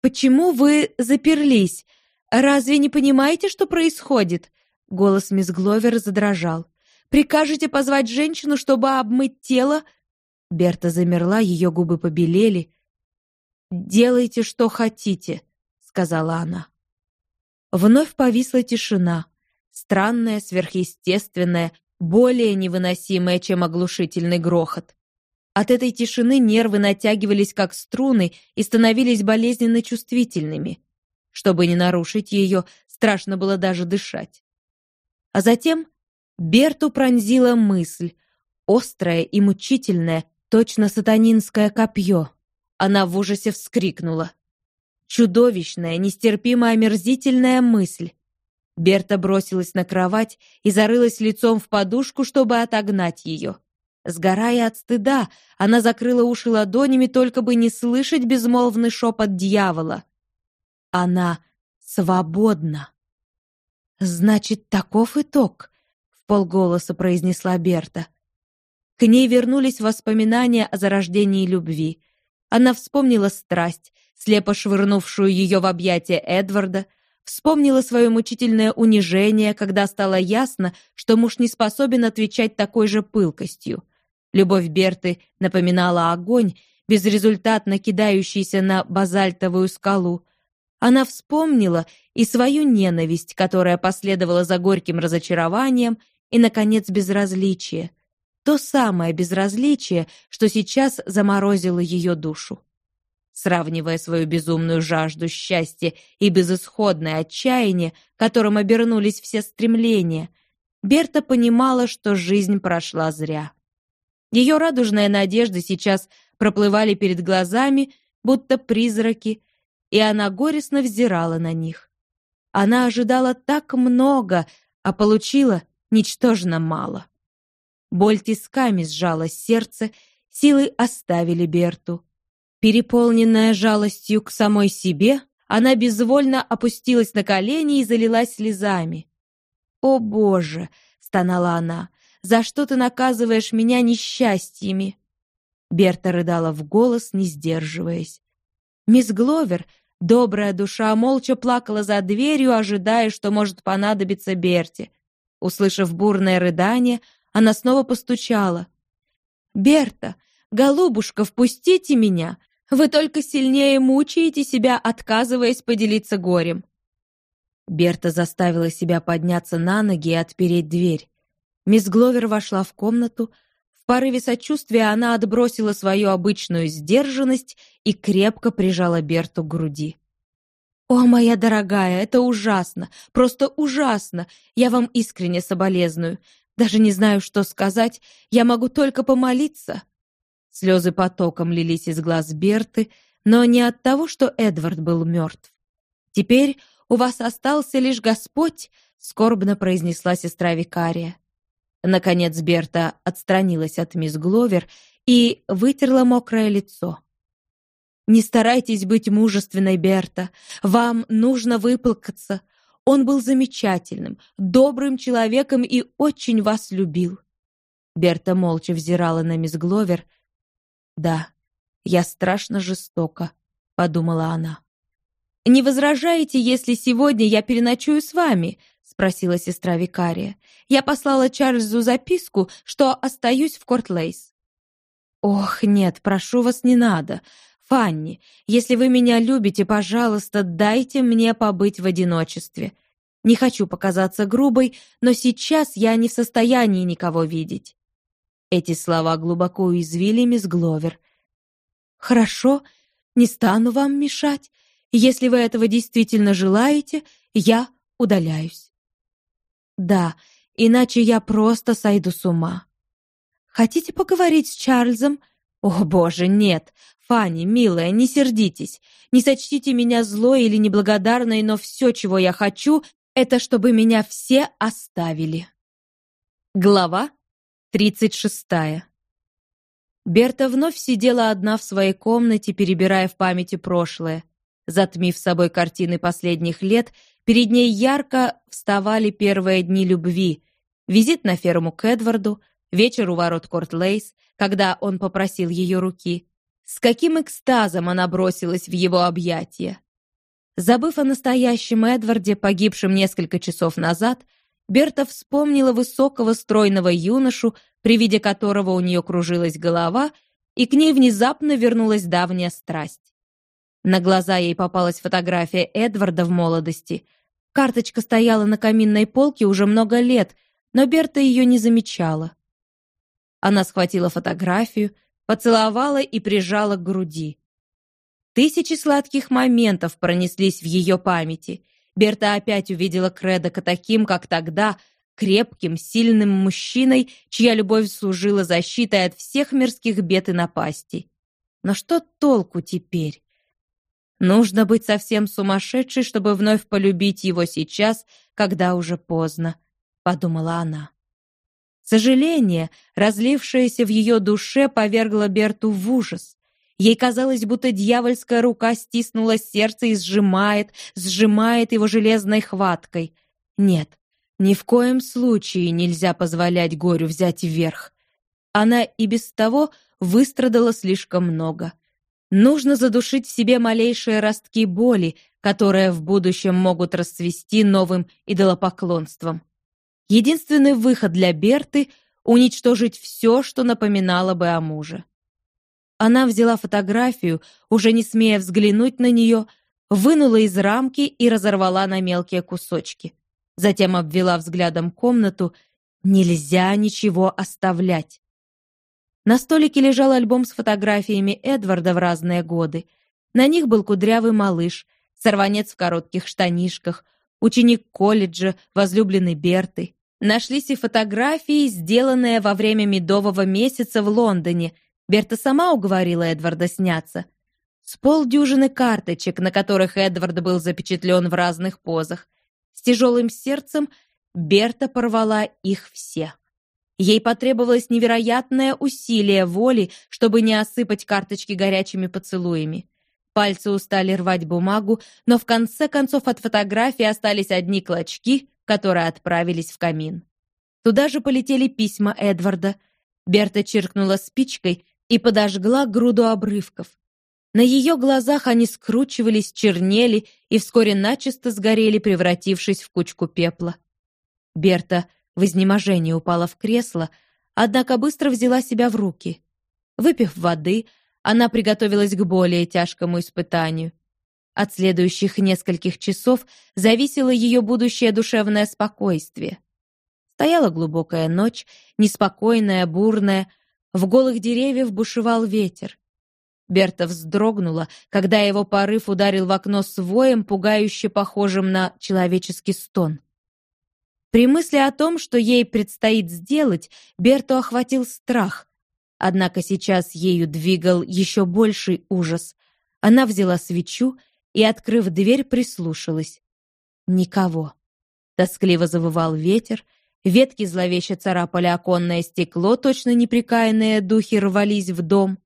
«Почему вы заперлись? Разве не понимаете, что происходит?» Голос мисс Гловер задрожал. «Прикажете позвать женщину, чтобы обмыть тело?» Берта замерла, ее губы побелели. «Делайте, что хотите», — сказала она. Вновь повисла тишина, странная, сверхъестественная, более невыносимая, чем оглушительный грохот. От этой тишины нервы натягивались как струны и становились болезненно чувствительными. Чтобы не нарушить ее, страшно было даже дышать. А затем Берту пронзила мысль, острая и мучительная, точно сатанинское копье. Она в ужасе вскрикнула. Чудовищная, нестерпимо омерзительная мысль. Берта бросилась на кровать и зарылась лицом в подушку, чтобы отогнать ее. Сгорая от стыда, она закрыла уши ладонями, только бы не слышать безмолвный шепот дьявола. Она свободна. «Значит, таков итог», — в полголоса произнесла Берта. К ней вернулись воспоминания о зарождении любви. Она вспомнила страсть, слепо швырнувшую ее в объятия Эдварда, вспомнила свое мучительное унижение, когда стало ясно, что муж не способен отвечать такой же пылкостью. Любовь Берты напоминала огонь, безрезультатно кидающийся на базальтовую скалу. Она вспомнила и свою ненависть, которая последовала за горьким разочарованием, и, наконец, безразличие. То самое безразличие, что сейчас заморозило ее душу. Сравнивая свою безумную жажду счастья и безысходное отчаяние, которым обернулись все стремления, Берта понимала, что жизнь прошла зря. Ее радужные надежды сейчас проплывали перед глазами, будто призраки, и она горестно взирала на них. Она ожидала так много, а получила ничтожно мало. Боль тисками сжала сердце, силы оставили Берту. Переполненная жалостью к самой себе, она безвольно опустилась на колени и залилась слезами. «О, Боже!» — стонала она. «За что ты наказываешь меня несчастьями?» Берта рыдала в голос, не сдерживаясь. Мисс Гловер, добрая душа, молча плакала за дверью, ожидая, что может понадобиться Берте. Услышав бурное рыдание, она снова постучала. «Берта, голубушка, впустите меня! Вы только сильнее мучаете себя, отказываясь поделиться горем!» Берта заставила себя подняться на ноги и отпереть дверь. Мисс Гловер вошла в комнату, порыве сочувствия она отбросила свою обычную сдержанность и крепко прижала Берту к груди. «О, моя дорогая, это ужасно, просто ужасно! Я вам искренне соболезную. Даже не знаю, что сказать, я могу только помолиться». Слезы потоком лились из глаз Берты, но не от того, что Эдвард был мертв. «Теперь у вас остался лишь Господь», — скорбно произнесла сестра Викария. Наконец Берта отстранилась от мисс Гловер и вытерла мокрое лицо. «Не старайтесь быть мужественной, Берта. Вам нужно выплакаться. Он был замечательным, добрым человеком и очень вас любил». Берта молча взирала на мисс Гловер. «Да, я страшно жестока», — подумала она. «Не возражаете, если сегодня я переночую с вами?» Спросила сестра викария. «Я послала Чарльзу записку, что остаюсь в Кортлейс». «Ох, нет, прошу вас, не надо. Фанни, если вы меня любите, пожалуйста, дайте мне побыть в одиночестве. Не хочу показаться грубой, но сейчас я не в состоянии никого видеть». Эти слова глубоко уязвили мисс Гловер. «Хорошо, не стану вам мешать. Если вы этого действительно желаете, я удаляюсь». Да, иначе я просто сойду с ума. Хотите поговорить с Чарльзом? О, боже, нет. Фанни, милая, не сердитесь. Не сочтите меня злой или неблагодарной, но все, чего я хочу, это чтобы меня все оставили. Глава 36. Берта вновь сидела одна в своей комнате, перебирая в памяти прошлое. Затмив собой картины последних лет, Перед ней ярко вставали первые дни любви. Визит на ферму к Эдварду, вечер у ворот Корт-Лейс, когда он попросил ее руки. С каким экстазом она бросилась в его объятия. Забыв о настоящем Эдварде, погибшем несколько часов назад, Берта вспомнила высокого стройного юношу, при виде которого у нее кружилась голова, и к ней внезапно вернулась давняя страсть. На глаза ей попалась фотография Эдварда в молодости. Карточка стояла на каминной полке уже много лет, но Берта ее не замечала. Она схватила фотографию, поцеловала и прижала к груди. Тысячи сладких моментов пронеслись в ее памяти. Берта опять увидела Кредока таким, как тогда, крепким, сильным мужчиной, чья любовь служила защитой от всех мирских бед и напастей. Но что толку теперь? Нужно быть совсем сумасшедшей, чтобы вновь полюбить его сейчас, когда уже поздно, подумала она. Сожаление, разлившееся в ее душе, повергло Берту в ужас. Ей казалось, будто дьявольская рука стиснула сердце и сжимает, сжимает его железной хваткой. Нет, ни в коем случае нельзя позволять горю взять вверх. Она и без того выстрадала слишком много. Нужно задушить в себе малейшие ростки боли, которые в будущем могут расцвести новым идолопоклонством. Единственный выход для Берты — уничтожить все, что напоминало бы о муже. Она взяла фотографию, уже не смея взглянуть на нее, вынула из рамки и разорвала на мелкие кусочки. Затем обвела взглядом комнату. Нельзя ничего оставлять. На столике лежал альбом с фотографиями Эдварда в разные годы. На них был кудрявый малыш, сорванец в коротких штанишках, ученик колледжа, возлюбленный Берты. Нашлись и фотографии, сделанные во время медового месяца в Лондоне — Берта сама уговорила Эдварда сняться. С полдюжины карточек, на которых Эдвард был запечатлен в разных позах. С тяжелым сердцем Берта порвала их все. Ей потребовалось невероятное усилие воли, чтобы не осыпать карточки горячими поцелуями. Пальцы устали рвать бумагу, но в конце концов от фотографии остались одни клочки, которые отправились в камин. Туда же полетели письма Эдварда. Берта чиркнула спичкой, и подожгла груду обрывков. На ее глазах они скручивались, чернели и вскоре начисто сгорели, превратившись в кучку пепла. Берта в изнеможении упала в кресло, однако быстро взяла себя в руки. Выпив воды, она приготовилась к более тяжкому испытанию. От следующих нескольких часов зависело ее будущее душевное спокойствие. Стояла глубокая ночь, неспокойная, бурная, в голых деревьях бушевал ветер. Берта вздрогнула, когда его порыв ударил в окно с воем, пугающе похожим на человеческий стон. При мысли о том, что ей предстоит сделать, Берту охватил страх. Однако сейчас ею двигал еще больший ужас. Она взяла свечу и, открыв дверь, прислушалась. Никого. Тоскливо завывал ветер, Ветки зловеще царапали оконное стекло, точно неприкаянные духи рвались в дом.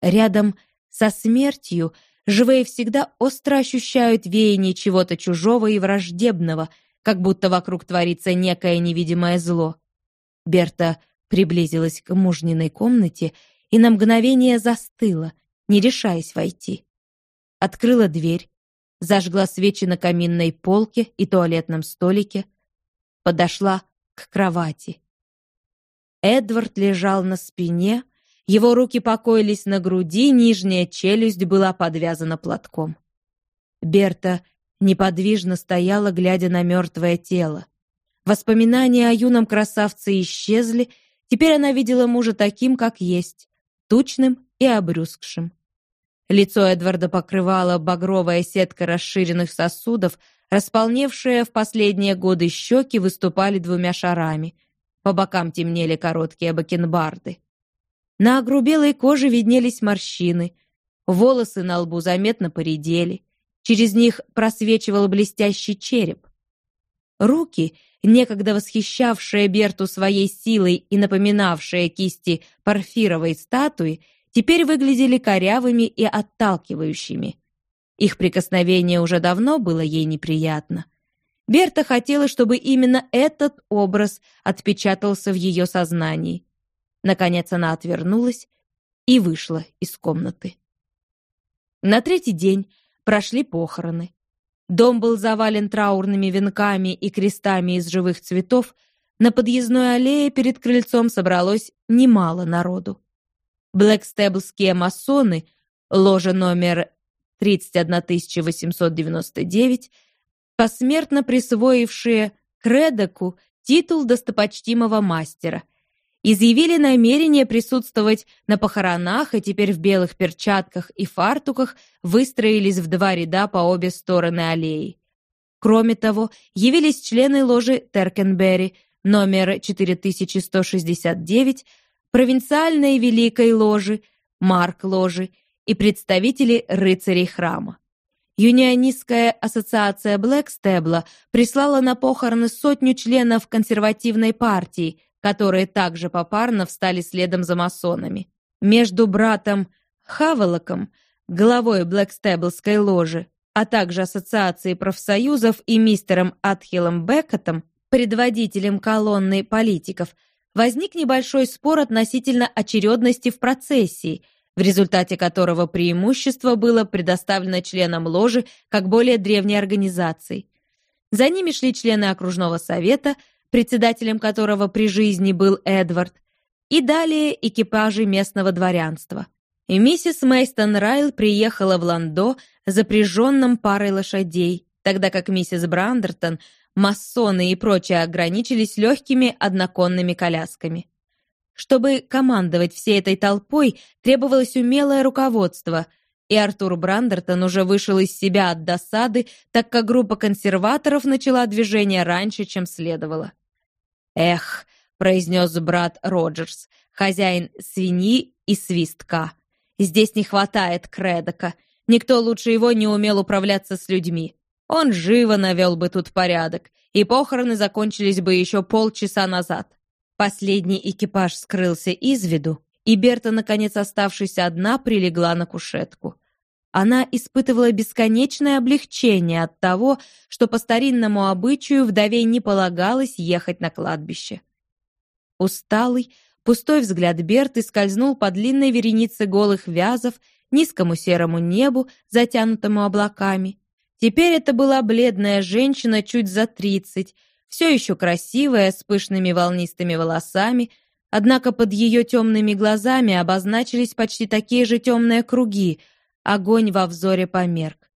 Рядом со смертью живые всегда остро ощущают веяние чего-то чужого и враждебного, как будто вокруг творится некое невидимое зло. Берта приблизилась к мужниной комнате и на мгновение застыла, не решаясь войти. Открыла дверь, зажгла свечи на каминной полке и туалетном столике, подошла к кровати. Эдвард лежал на спине, его руки покоились на груди, нижняя челюсть была подвязана платком. Берта неподвижно стояла, глядя на мертвое тело. Воспоминания о юном красавце исчезли, теперь она видела мужа таким, как есть, тучным и обрюзгшим. Лицо Эдварда покрывала багровая сетка расширенных сосудов, Располневшие в последние годы щеки выступали двумя шарами. По бокам темнели короткие бакенбарды. На огрубелой коже виднелись морщины. Волосы на лбу заметно поредели. Через них просвечивал блестящий череп. Руки, некогда восхищавшие Берту своей силой и напоминавшие кисти парфировой статуи, теперь выглядели корявыми и отталкивающими. Их прикосновение уже давно было ей неприятно. Берта хотела, чтобы именно этот образ отпечатался в ее сознании. Наконец она отвернулась и вышла из комнаты. На третий день прошли похороны. Дом был завален траурными венками и крестами из живых цветов, на подъездной аллее перед крыльцом собралось немало народу. Блэкстеблские масоны, ложа номер 31899, посмертно присвоившие Кредоку титул достопочтимого мастера, изъявили намерение присутствовать на похоронах и теперь в белых перчатках и фартуках выстроились в два ряда по обе стороны аллеи. Кроме того, явились члены ложи Теркенберри, номер 4169, провинциальной Великой ложи, Марк ложи и представители рыцарей храма. Юнионистская ассоциация Блэкстебла прислала на похороны сотню членов консервативной партии, которые также попарно встали следом за масонами. Между братом Хавелоком, главой Блэкстеблской ложи, а также Ассоциацией профсоюзов и мистером Атхилом Беккетом, предводителем колонны политиков, возник небольшой спор относительно очередности в процессии, в результате которого преимущество было предоставлено членам ложи как более древней организации. За ними шли члены окружного совета, председателем которого при жизни был Эдвард, и далее экипажи местного дворянства. И миссис Мейстон Райл приехала в Ландо, запряженном парой лошадей, тогда как миссис Брандертон масоны и прочее ограничились легкими одноконными колясками. Чтобы командовать всей этой толпой, требовалось умелое руководство, и Артур Брандертон уже вышел из себя от досады, так как группа консерваторов начала движение раньше, чем следовало. «Эх», — произнес брат Роджерс, хозяин свиньи и свистка, «здесь не хватает кредока. Никто лучше его не умел управляться с людьми. Он живо навел бы тут порядок, и похороны закончились бы еще полчаса назад. Последний экипаж скрылся из виду, и Берта, наконец оставшись одна, прилегла на кушетку. Она испытывала бесконечное облегчение от того, что по старинному обычаю вдове не полагалось ехать на кладбище. Усталый, пустой взгляд Берты скользнул по длинной веренице голых вязов, низкому серому небу, затянутому облаками, Теперь это была бледная женщина чуть за тридцать, все еще красивая, с пышными волнистыми волосами, однако под ее темными глазами обозначились почти такие же темные круги, огонь во взоре померк.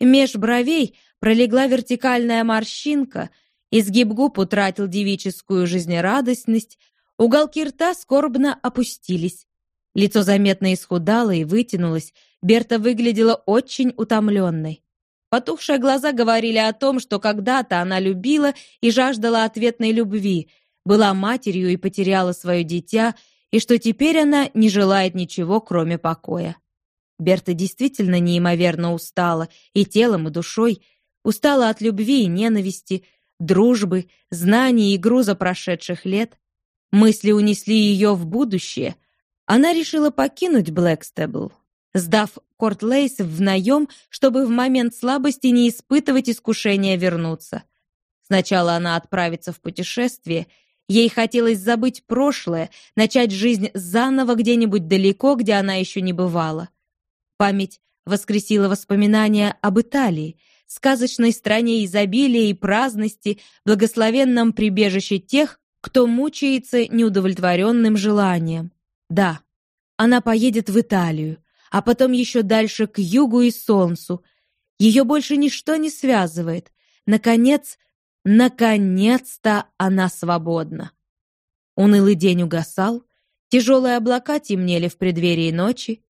Меж бровей пролегла вертикальная морщинка, изгиб губ утратил девическую жизнерадостность, уголки рта скорбно опустились. Лицо заметно исхудало и вытянулось, Берта выглядела очень утомленной. Потухшие глаза говорили о том, что когда-то она любила и жаждала ответной любви, была матерью и потеряла свое дитя, и что теперь она не желает ничего, кроме покоя. Берта действительно неимоверно устала, и телом, и душой, устала от любви и ненависти, дружбы, знаний и груза прошедших лет. Мысли унесли ее в будущее. Она решила покинуть Блэкстебл, сдав Корт-Лейс в наем, чтобы в момент слабости не испытывать искушения вернуться. Сначала она отправится в путешествие. Ей хотелось забыть прошлое, начать жизнь заново где-нибудь далеко, где она еще не бывала. Память воскресила воспоминания об Италии, сказочной стране изобилия и праздности, благословенном прибежище тех, кто мучается неудовлетворенным желанием. Да, она поедет в Италию, а потом еще дальше к югу и солнцу. Ее больше ничто не связывает. Наконец, наконец-то она свободна. Унылый день угасал, тяжелые облака темнели в преддверии ночи.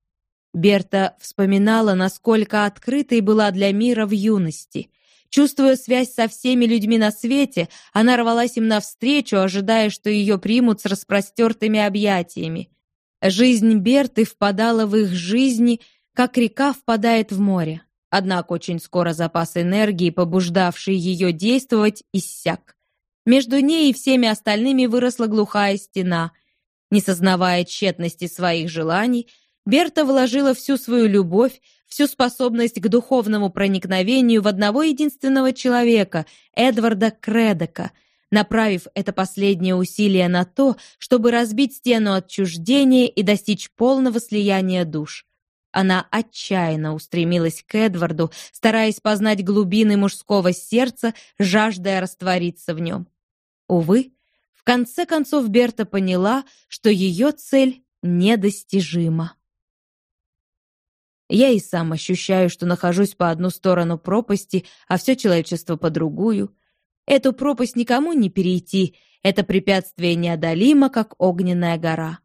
Берта вспоминала, насколько открытой была для мира в юности. Чувствуя связь со всеми людьми на свете, она рвалась им навстречу, ожидая, что ее примут с распростертыми объятиями. Жизнь Берты впадала в их жизни, как река впадает в море. Однако очень скоро запас энергии, побуждавший ее действовать, иссяк. Между ней и всеми остальными выросла глухая стена. Не сознавая тщетности своих желаний, Берта вложила всю свою любовь, всю способность к духовному проникновению в одного единственного человека, Эдварда Кредока — направив это последнее усилие на то, чтобы разбить стену отчуждения и достичь полного слияния душ. Она отчаянно устремилась к Эдварду, стараясь познать глубины мужского сердца, жаждая раствориться в нем. Увы, в конце концов Берта поняла, что ее цель недостижима. Я и сам ощущаю, что нахожусь по одну сторону пропасти, а все человечество по другую. Эту пропасть никому не перейти, это препятствие неодолимо, как огненная гора.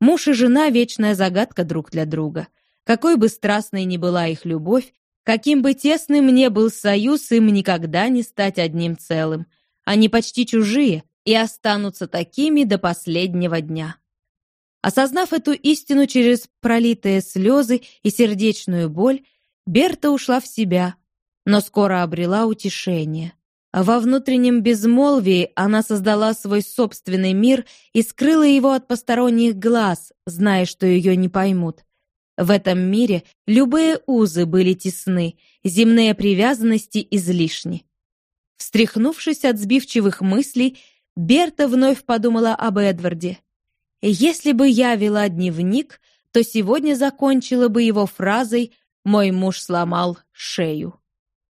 Муж и жена — вечная загадка друг для друга. Какой бы страстной ни была их любовь, каким бы тесным ни был союз, им никогда не стать одним целым. Они почти чужие и останутся такими до последнего дня. Осознав эту истину через пролитые слезы и сердечную боль, Берта ушла в себя, но скоро обрела утешение. Во внутреннем безмолвии она создала свой собственный мир и скрыла его от посторонних глаз, зная, что ее не поймут. В этом мире любые узы были тесны, земные привязанности излишни. Встряхнувшись от сбивчивых мыслей, Берта вновь подумала об Эдварде. Если бы я вела дневник, то сегодня закончила бы его фразой «Мой муж сломал шею».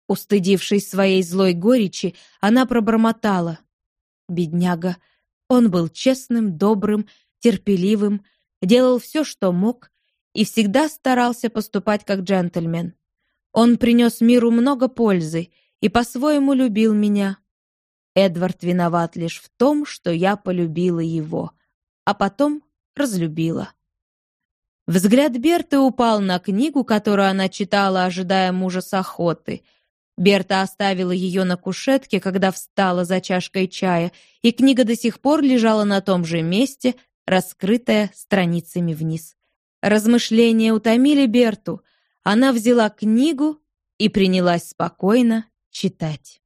Устыдившись своей злой горечи, она пробормотала. Бедняга, он был честным, добрым, терпеливым, делал все, что мог, и всегда старался поступать как джентльмен. Он принес миру много пользы и по-своему любил меня. Эдвард виноват лишь в том, что я полюбила его а потом разлюбила. Взгляд Берты упал на книгу, которую она читала, ожидая мужа с охоты. Берта оставила ее на кушетке, когда встала за чашкой чая, и книга до сих пор лежала на том же месте, раскрытая страницами вниз. Размышления утомили Берту. Она взяла книгу и принялась спокойно читать.